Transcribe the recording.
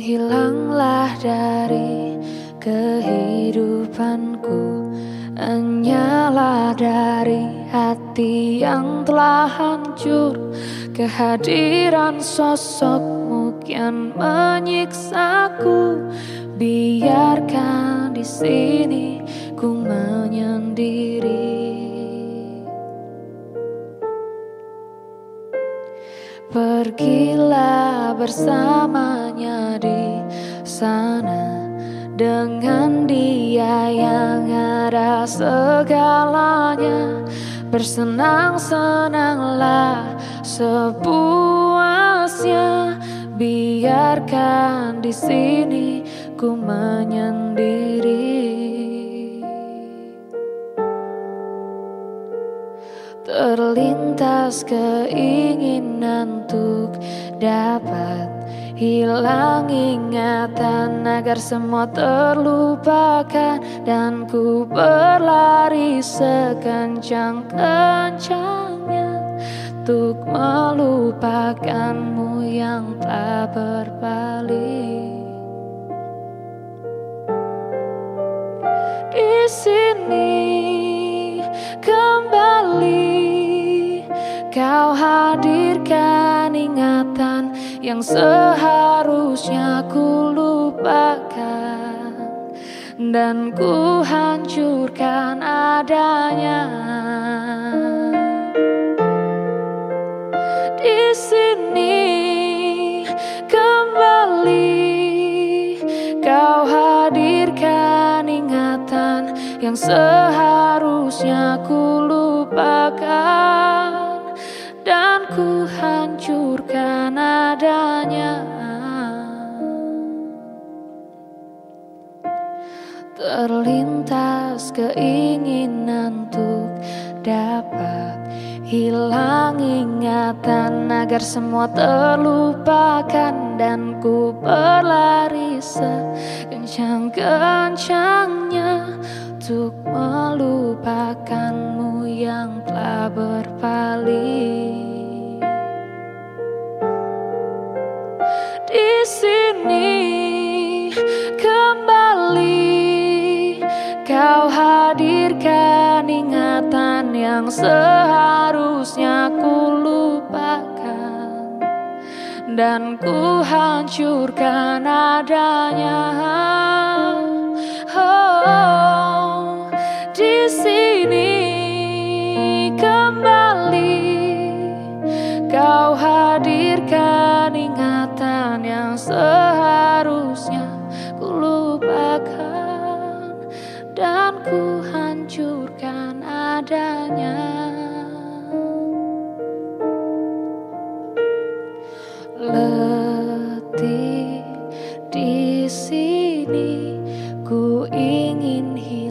hilanglah dari kehidupanku. Hanyalah dari hati yang telah hancur. Kehadiran sosokmu kian menyiksaku. Biarkan di sini ku menyendiri. Pergilah bersamanya sana Dengan dia yang ada segalanya. Bersenang-senanglah sepuasnya Biarkan di sini ku menyendiri. Terlintas keinginan untuk dapat hilang ingatan agar semua terlupakan dan ku berlari sekencang-kencangnya untuk melupakanmu yang telah berpaling. Di sini Kau hadirkan ingatan yang seharusnya ku lupakan. Dan ku hancurkan adanya. Di sini kembali Kau hadirkan ingatan yang seharusnya ku lupakan. Dan ku hancurkan Terlintas keinginan untuk dapat hilang ingatan agar semua terlupakan dan ku berlari sekencang-kencangnya untuk melupakanmu kau hadirkan ingatan yang seharusnya ku lupakan dan ku hancurkan adanya. Kau hadirkan ingatan yang seharusnya ku hancurkan adanya letih di sini ku ingin hidup.